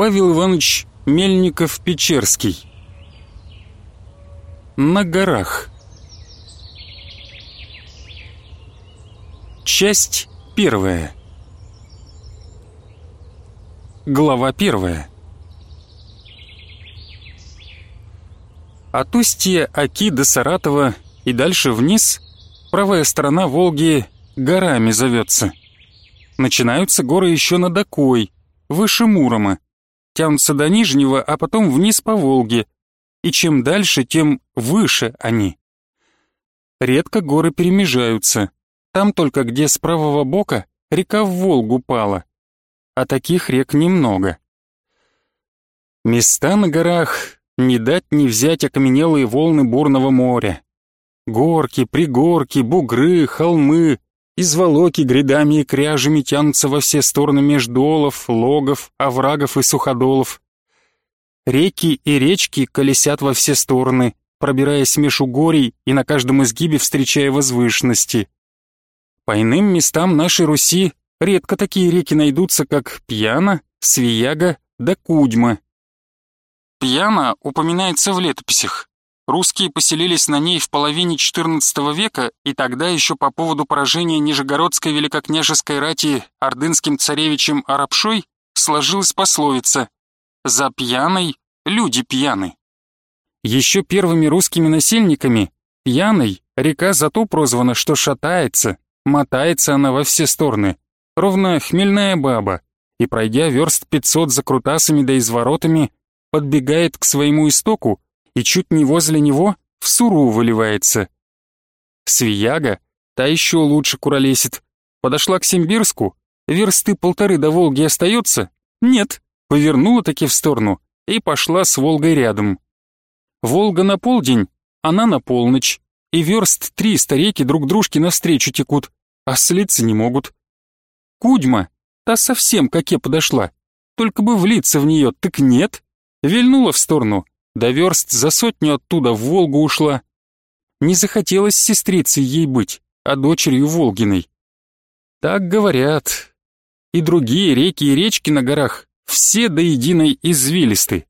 Павел Иванович Мельников-Печерский. На горах. Часть первая. Глава первая. От устья Аки до Саратова и дальше вниз правая сторона Волги горами зовется. Начинаются горы еще над Окой, выше Мурома, тянутся до Нижнего, а потом вниз по Волге, и чем дальше, тем выше они. Редко горы перемежаются, там только где с правого бока река в Волгу пала, а таких рек немного. Места на горах не дать не взять окаменелые волны бурного моря. Горки, пригорки, бугры, холмы, изволоки грядами и кряжами тянутся во все стороны междолов, логов, оврагов и суходолов. Реки и речки колесят во все стороны, пробираясь меж угорий и на каждом изгибе встречая возвышенности. По иным местам нашей Руси редко такие реки найдутся, как Пьяна, Свияга да Кудьма. Пьяна упоминается в летописях. Русские поселились на ней в половине XIV века, и тогда еще по поводу поражения Нижегородской великокняжеской рати ордынским царевичем Арапшой сложилась пословица «За пьяной люди пьяны». Еще первыми русскими насельниками пьяной река зато прозвана, что шатается, мотается она во все стороны, ровно хмельная баба, и пройдя верст пятьсот за крутасами да изворотами, подбегает к своему истоку и чуть не возле него в суру выливается. Свияга, та еще лучше куролесит, подошла к Симбирску, версты полторы до Волги остается? Нет, повернула таки в сторону и пошла с Волгой рядом. Волга на полдень, она на полночь, и верст триста реки друг дружке навстречу текут, а слиться не могут. Кудьма, та совсем каке подошла, только бы влиться в нее, так нет. Вильнула в сторону, да верст за сотню оттуда в Волгу ушла. Не захотелось сестрицей ей быть, а дочерью Волгиной. Так говорят. И другие реки и речки на горах, все до единой извилисты.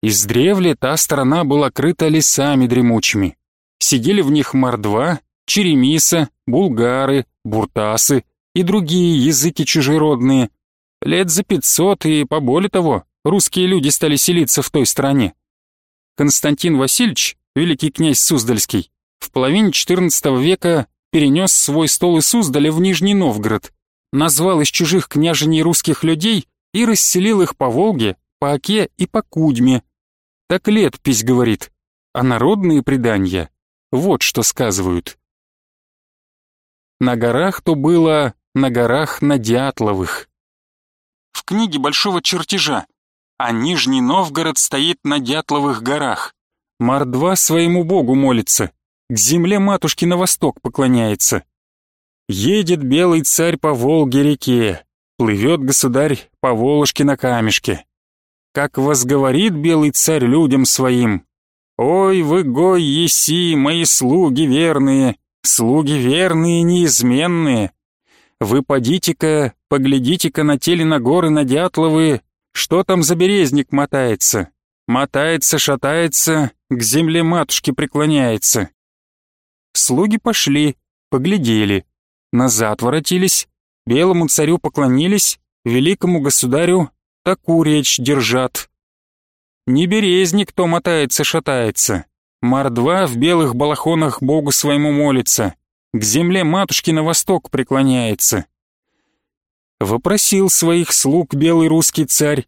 Издревле та сторона была крыта лесами дремучими. Сидели в них мордва, черемиса, булгары, буртасы и другие языки чужеродные. Лет за пятьсот и поболее того русские люди стали селиться в той стране. Константин Васильевич, великий князь Суздальский, в половине XIV века перенес свой стол из Суздаля в Нижний Новгород, назвал из чужих княжений русских людей и расселил их по Волге, по Оке и по Кудьме. Так летопись говорит, а народные предания вот что сказывают. На горах то было, на горах на Дятловых. В книге Большого чертежа а Нижний Новгород стоит на Дятловых горах. Мордва своему богу молится, к земле матушки на восток поклоняется. Едет белый царь по Волге-реке, плывет государь по Волжке на камешке. Как возговорит белый царь людям своим, «Ой, вы, гой, еси, мои слуги верные, слуги верные, неизменные, вы подите-ка, поглядите-ка на теле на горы на Дятловые, что там за березник мотается? Мотается, шатается, к земле матушки преклоняется. Слуги пошли, поглядели, назад воротились, белому царю поклонились, великому государю такую речь держат. Не березник то мотается, шатается, мордва в белых балахонах богу своему молится, к земле матушки на восток преклоняется. Вопросил своих слуг белый русский царь,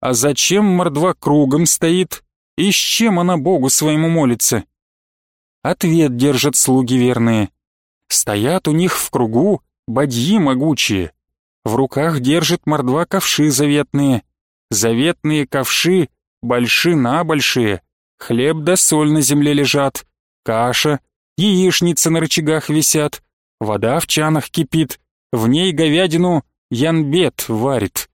а зачем мордва кругом стоит и с чем она Богу своему молится? Ответ держат слуги верные. Стоят у них в кругу бадьи могучие. В руках держит мордва ковши заветные. Заветные ковши большие на большие. Хлеб да соль на земле лежат. Каша, яичницы на рычагах висят. Вода в чанах кипит. В ней говядину Янбет варит.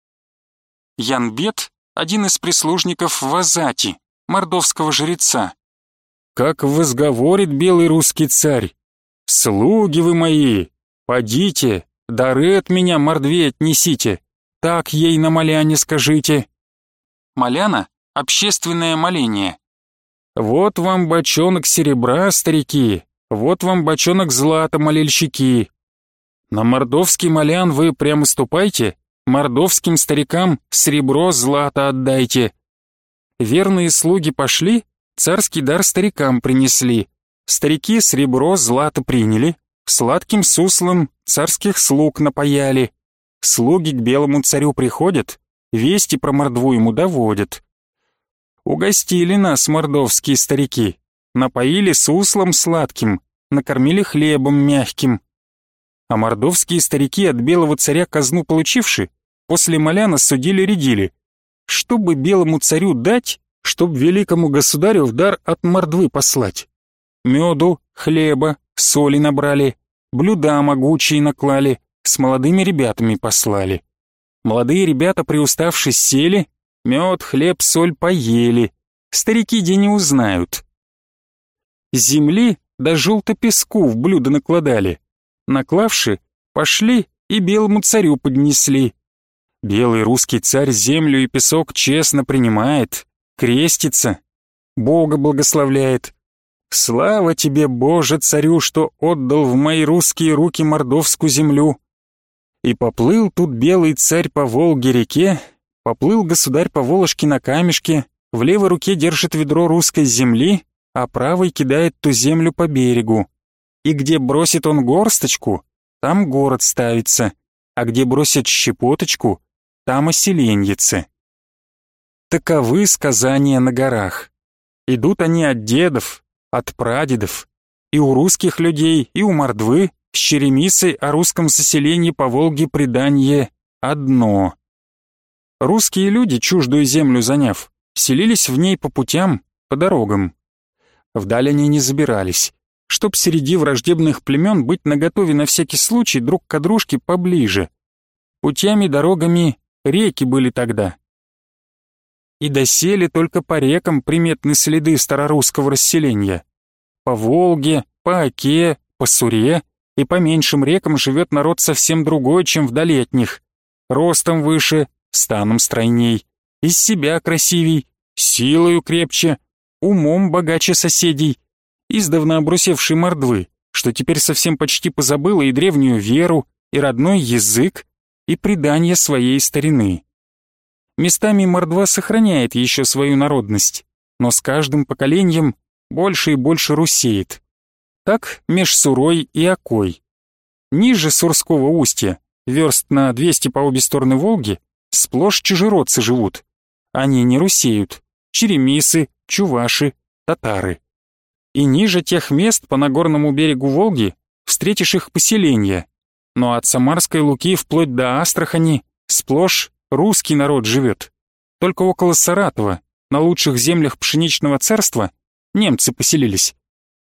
Янбет — один из прислужников Вазати, мордовского жреца. Как возговорит белый русский царь, «Слуги вы мои, подите, дары от меня мордве отнесите, так ей на моляне скажите, Маляна — общественное моление. Вот вам бочонок серебра, старики, вот вам бочонок злата, молельщики. На мордовский малян вы прямо ступайте, мордовским старикам серебро злато отдайте. Верные слуги пошли, царский дар старикам принесли. Старики серебро злато приняли, сладким суслом царских слуг напаяли. Слуги к белому царю приходят, вести про мордву ему доводят. Угостили нас мордовские старики, напоили суслом сладким, накормили хлебом мягким. А мордовские старики от белого царя казну получивши, после моляна судили-рядили. Чтобы белому царю дать, чтоб великому государю в дар от мордвы послать. Меду, хлеба, соли набрали, блюда могучие наклали, с молодыми ребятами послали. Молодые ребята, приуставшись, сели, мед, хлеб, соль поели. Старики где не узнают. Земли да желто песку в блюдо накладали. Наклавши, пошли и белому царю поднесли. Белый русский царь землю и песок честно принимает, крестится, Бога благословляет. Слава тебе, Боже, царю, что отдал в мои русские руки мордовскую землю. И поплыл тут белый царь по Волге-реке, поплыл государь по Волошке на камешке, в левой руке держит ведро русской земли, а правой кидает ту землю по берегу. И где бросит он горсточку, там город ставится, а где бросит щепоточку, там оселеньице. Таковы сказания на горах. Идут они от дедов, от прадедов, и у русских людей, и у мордвы, с Черемисой о русском заселении по Волге предание одно. Русские люди, чуждую землю заняв, селились в ней по путям, по дорогам. Вдаль они не забирались, чтоб среди враждебных племен быть наготове на всякий случай друг к дружке поближе. Путями, дорогами реки были тогда. И досели только по рекам приметны следы старорусского расселения. По Волге, по Оке, по Суре — и по меньшим рекам живет народ совсем другой, чем вдали от. Ростом выше, станом стройней, из себя красивей, силою крепче, умом богаче соседей, издавна обрусевшей мордвы, что теперь совсем почти позабыла и древнюю веру, и родной язык, и предание своей старины. Местами мордва сохраняет еще свою народность, но с каждым поколением больше и больше русеет так меж Сурой и Окой. Ниже Сурского устья, верст на 200 по обе стороны Волги, сплошь чужеродцы живут. Они не русеют, черемисы, чуваши, татары. И ниже тех мест по Нагорному берегу Волги встретишь их поселения. Но от Самарской Луки вплоть до Астрахани сплошь русский народ живет. Только около Саратова, на лучших землях пшеничного царства, немцы поселились.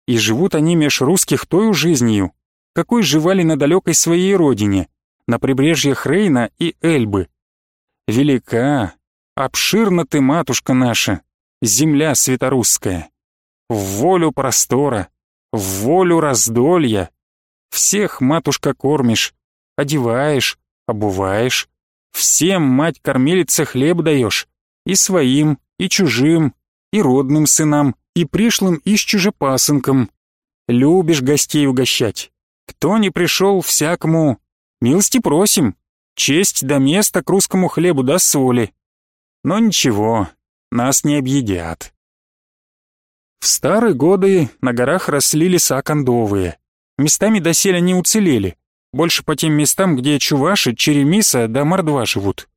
И живут они меж русских тою жизнью, какой живали на далекой своей родине, на прибрежьях Рейна и Эльбы. Велика, обширна ты, матушка наша, земля светорусская. В волю простора, в волю раздолья. Всех, матушка, кормишь, одеваешь, обуваешь. Всем, мать-кормилица, хлеб даешь. И своим, и чужим, и родным сынам, и пришлым из чужепасынкам. Любишь гостей угощать. Кто не пришел, всякому милости просим. Честь до места к русскому хлебу до соли. Но ничего, нас не объедят. В старые годы на горах росли леса кондовые. Местами доселе не уцелели. Больше по тем местам, где чуваши, черемиса да мордва живут.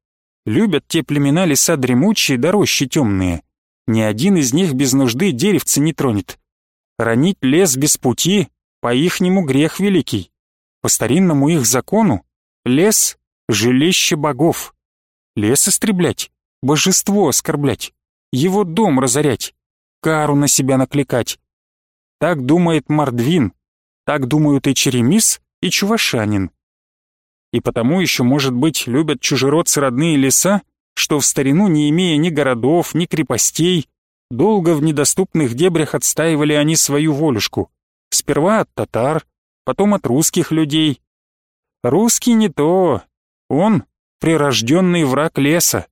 Любят те племена леса дремучие да рощи темные. Ни один из них без нужды деревца не тронет. Ранить лес без пути — по-ихнему грех великий. По старинному их закону лес — жилище богов. Лес истреблять, божество оскорблять, его дом разорять, кару на себя накликать. Так думает Мордвин, так думают и Черемис, и Чувашанин. И потому еще, может быть, любят чужеродцы родные леса, что в старину, не имея ни городов, ни крепостей, долго в недоступных дебрях отстаивали они свою волюшку. Сперва от татар, потом от русских людей. Русский не то, он прирожденный враг леса.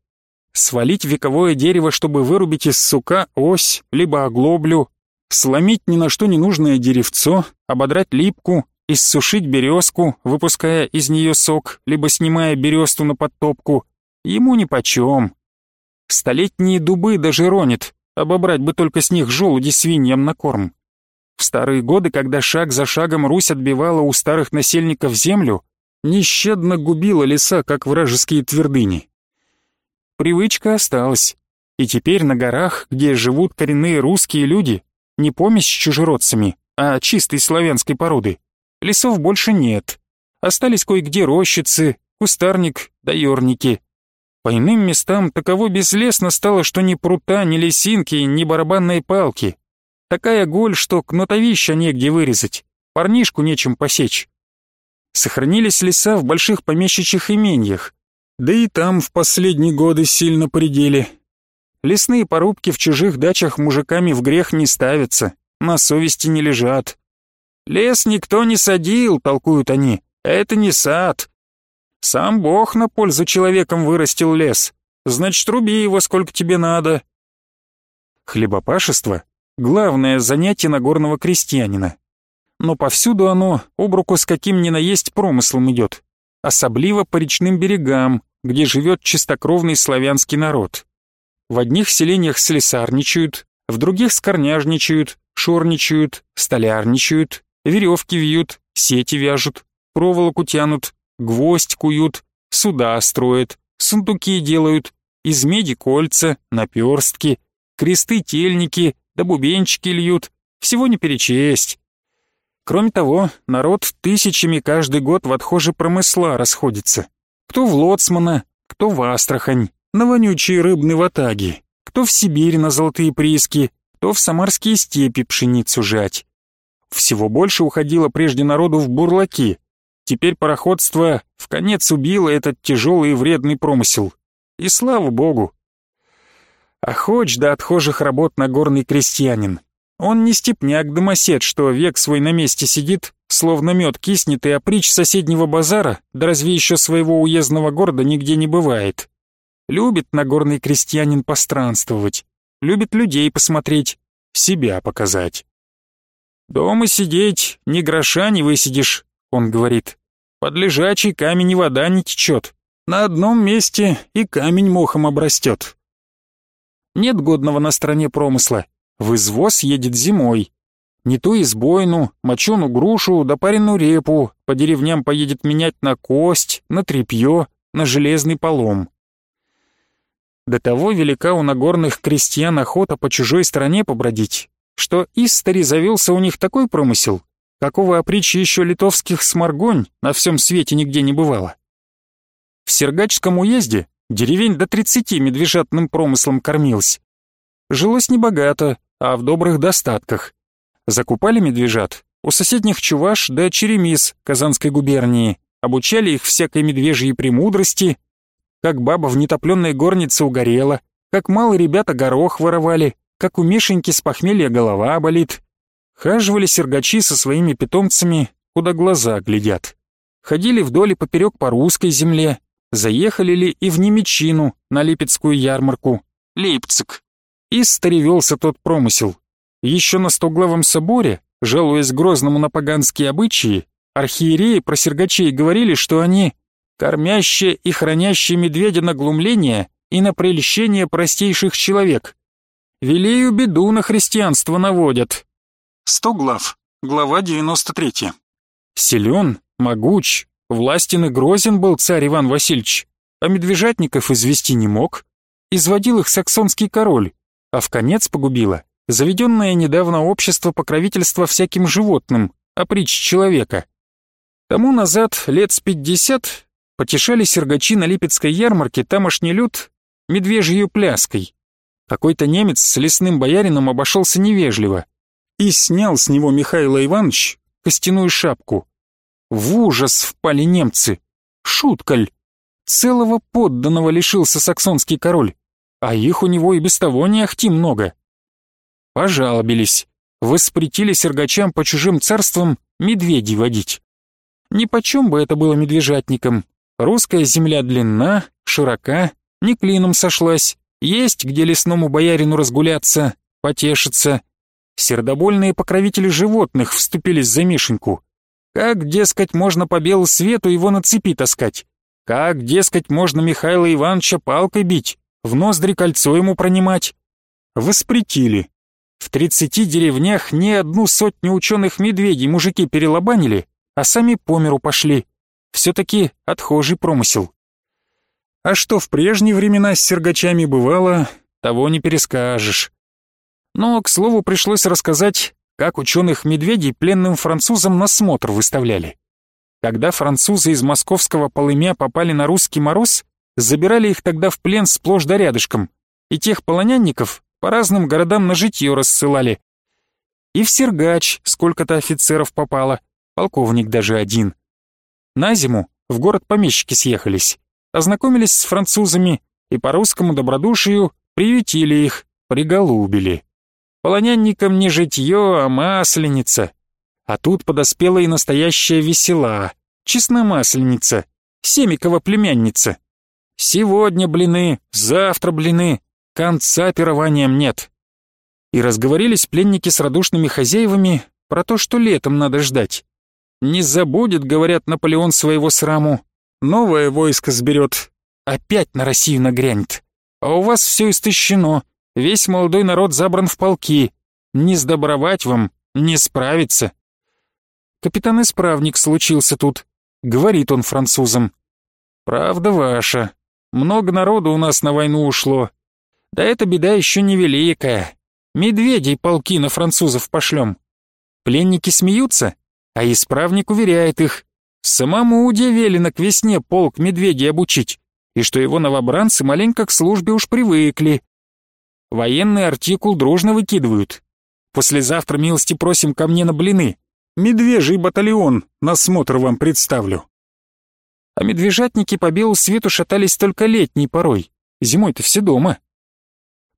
Свалить вековое дерево, чтобы вырубить из сука ось, либо оглоблю, сломить ни на что не нужное деревцо, ободрать липку, иссушить березку, выпуская из нее сок, либо снимая бересту на подтопку, ему нипочем. Столетние дубы даже ронит, обобрать бы только с них желуди свиньям на корм. В старые годы, когда шаг за шагом Русь отбивала у старых насельников землю, нещадно губила леса, как вражеские твердыни. Привычка осталась, и теперь на горах, где живут коренные русские люди, не помесь с чужеродцами, а чистой славянской породы, лесов больше нет. Остались кое-где рощицы, кустарник да ёрники. По иным местам таково безлесно стало, что ни прута, ни лесинки, ни барабанной палки. Такая голь, что кнутовища негде вырезать, парнишку нечем посечь. Сохранились леса в больших помещичьих именьях, да и там в последние годы сильно поредели. Лесные порубки в чужих дачах мужиками в грех не ставятся, на совести не лежат. Лес никто не садил, толкуют они, это не сад. Сам Бог на пользу человеком вырастил лес, значит, руби его сколько тебе надо. Хлебопашество — главное занятие нагорного крестьянина. Но повсюду оно об руку с каким ни наесть промыслом идет, особливо по речным берегам, где живет чистокровный славянский народ. В одних селениях слесарничают, в других скорняжничают, шорничают, столярничают, веревки вьют, сети вяжут, проволоку тянут, гвоздь куют, суда строят, сундуки делают, из меди кольца, наперстки, кресты-тельники да бубенчики льют, всего не перечесть. Кроме того, народ тысячами каждый год в отхожи промысла расходится. Кто в Лоцмана, кто в Астрахань, на вонючие рыбные ватаги, кто в Сибирь на золотые прииски, кто в самарские степи пшеницу жать. Всего больше уходило прежде народу в бурлаки. Теперь пароходство в конец убило этот тяжелый и вредный промысел. И слава богу. Охоч до отхожих работ на горный крестьянин. Он не степняк-домосед, что век свой на месте сидит, Словно мед киснет, и опричь соседнего базара, да разве еще своего уездного города нигде не бывает. Любит нагорный крестьянин постранствовать, любит людей посмотреть, себя показать. «Дома сидеть, ни гроша не высидишь», — он говорит. «Под лежачий камень и вода не течет. На одном месте и камень мохом обрастет». Нет годного на стороне промысла. В извоз едет зимой, не то избойну, мочену грушу да пареную репу по деревням поедет менять на кость, на тряпье, на железный полом. До того велика у нагорных крестьян охота по чужой стране побродить, что истори завелся у них такой промысел, какого опричи еще литовских сморгонь на всем свете нигде не бывало. В Сергачском уезде деревень до тридцати медвежатным промыслом кормилась. Жилось небогато, а в добрых достатках. Закупали медвежат у соседних Чуваш да Черемис Казанской губернии, обучали их всякой медвежьей премудрости, как баба в нетопленной горнице угорела, как малые ребята горох воровали, как у Мишеньки с похмелья голова болит. Хаживали сергачи со своими питомцами, куда глаза глядят. Ходили вдоль и поперек по русской земле, заехали ли и в Немечину, на Липецкую ярмарку, Лейпциг. И старевелся тот промысел. Еще на Стоглавом соборе, жалуясь Грозному на поганские обычаи, архиереи про сергачей говорили, что они кормящие и хранящие медведя на глумление и на прельщение простейших человек. Велею беду на христианство наводят. Стоглав, глава 93. Силен, могуч, властен и грозен был царь Иван Васильевич, а медвежатников извести не мог. Изводил их саксонский король, а в конец погубила заведенное недавно общество покровительства всяким животным, опричь человека. Тому назад, лет с пятьдесят, потешали сергачи на Липецкой ярмарке тамошний люд медвежьей пляской. Какой-то немец с лесным боярином обошелся невежливо и снял с него Михаил Иванович костяную шапку. В ужас впали немцы. Шуткаль. Целого подданного лишился саксонский король, а их у него и без того не ахти много. Пожалобились, воспретили сергачам по чужим царствам медведей водить. Ни почем бы это было медвежатникам. Русская земля длинна, широка, не клином сошлась, есть где лесному боярину разгуляться, потешиться. Сердобольные покровители животных вступились за Мишеньку. Как, дескать, можно по белу свету его на цепи таскать? Как, дескать, можно Михаила Ивановича палкой бить, в ноздри кольцо ему пронимать? Воспретили. В тридцати деревнях не одну сотню ученых медведей мужики перелобанили, а сами по миру пошли. Все-таки отхожий промысел. А что в прежние времена с сергачами бывало, того не перескажешь. Но, к слову, пришлось рассказать, как ученых-медведей пленным французам на смотр выставляли. Когда французы из московского полымя попали на русский мороз, забирали их тогда в плен сплошь да рядышком, и тех полонянников по разным городам на житье рассылали. И в Сергач сколько-то офицеров попало, полковник даже один. На зиму в город помещики съехались, ознакомились с французами и по русскому добродушию приютили их, приголубили. Полонянникам не житье, а масленица. А тут подоспела и настоящая весела, честномасленица, Семикова племянница. Сегодня блины, завтра блины, конца пированием нет. И разговорились пленники с радушными хозяевами про то, что летом надо ждать. Не забудет, говорят, Наполеон своего сраму, новое войско сберет, опять на Россию нагрянет. А у вас все истощено, Весь молодой народ забран в полки. Не сдобровать вам, не справиться. Капитан-исправник случился тут. Говорит он французам. Правда ваша. Много народу у нас на войну ушло. Да эта беда еще не великая. Медведей полки на французов пошлем. Пленники смеются, а исправник уверяет их. Самому Уде велено к весне полк медведей обучить, и что его новобранцы маленько к службе уж привыкли. Военный артикул дружно выкидывают. Послезавтра милости просим ко мне на блины. Медвежий батальон на смотр вам представлю. А медвежатники по белу свету шатались только летней порой. Зимой-то все дома.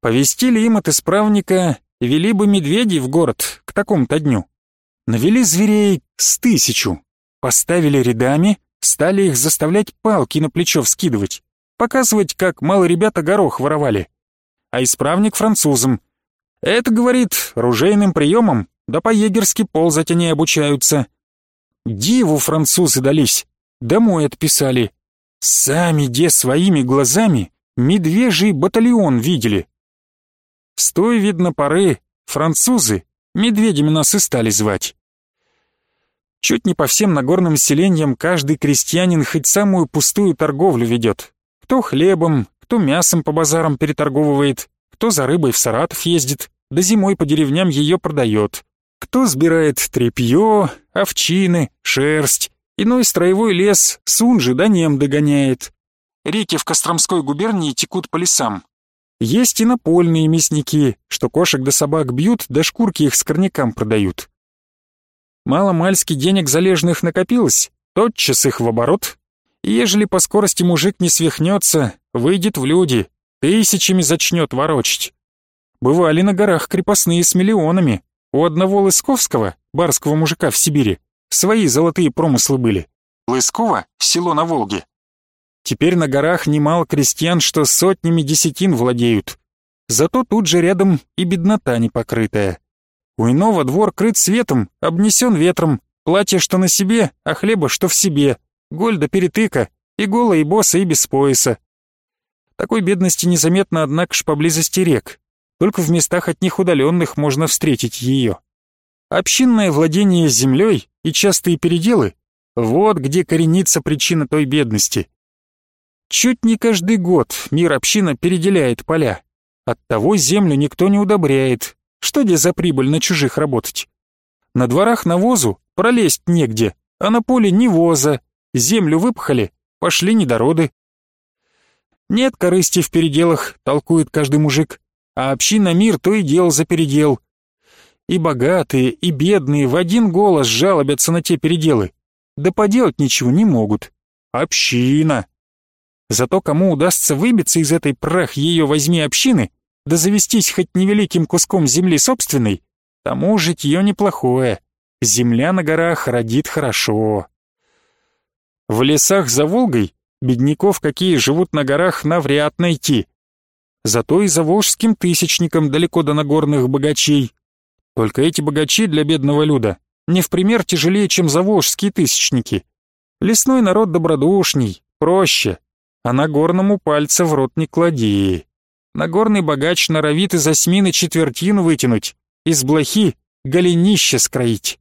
Повестили им от исправника, вели бы медведей в город к такому-то дню. Навели зверей с тысячу, поставили рядами, стали их заставлять палки на плечо вскидывать, показывать, как мало ребята горох воровали а исправник французам. Это, говорит, ружейным приемом, да по-егерски ползать они обучаются. Диву французы дались, домой отписали. Сами, де своими глазами, медвежий батальон видели. С той, видно, поры французы медведями нас и стали звать. Чуть не по всем нагорным селениям каждый крестьянин хоть самую пустую торговлю ведет. Кто хлебом, кто мясом по базарам переторговывает, кто за рыбой в Саратов ездит, да зимой по деревням ее продает. Кто сбирает тряпье, овчины, шерсть, иной строевой лес сунжи да нем догоняет. Реки в Костромской губернии текут по лесам. Есть и напольные мясники, что кошек да собак бьют, да шкурки их с корнякам продают. Мало-мальски денег залежных накопилось, тотчас их в оборот, и ежели по скорости мужик не свихнется, выйдет в люди, тысячами зачнет ворочить. Бывали на горах крепостные с миллионами. У одного Лысковского, барского мужика в Сибири, свои золотые промыслы были. Лысково — село на Волге. Теперь на горах немало крестьян, что сотнями десятин владеют. Зато тут же рядом и беднота непокрытая. У иного двор крыт светом, обнесен ветром, платье что на себе, а хлеба что в себе, Гольда перетыка, и голая, и боса, и без пояса. Такой бедности незаметно, однако ж, поблизости рек. Только в местах от них удаленных можно встретить ее. Общинное владение землей и частые переделы — вот где коренится причина той бедности. Чуть не каждый год мир община переделяет поля. Оттого землю никто не удобряет. Что где за прибыль на чужих работать? На дворах навозу пролезть негде, а на поле ни воза, Землю выпахали, пошли недороды. Нет корысти в переделах, толкует каждый мужик, а община мир то и дел за передел. И богатые, и бедные в один голос жалобятся на те переделы. Да поделать ничего не могут. Община. Зато кому удастся выбиться из этой прах ее возьми общины, да завестись хоть невеликим куском земли собственной, тому житье неплохое. Земля на горах родит хорошо. В лесах за Волгой Бедняков, какие живут на горах, навряд найти. Зато и заволжским тысячникам далеко до нагорных богачей. Только эти богачи для бедного люда не в пример тяжелее, чем заволжские тысячники. Лесной народ добродушней, проще, а нагорному пальца в рот не клади. Нагорный богач норовит из осьмины четвертину вытянуть, из блохи голенище скроить.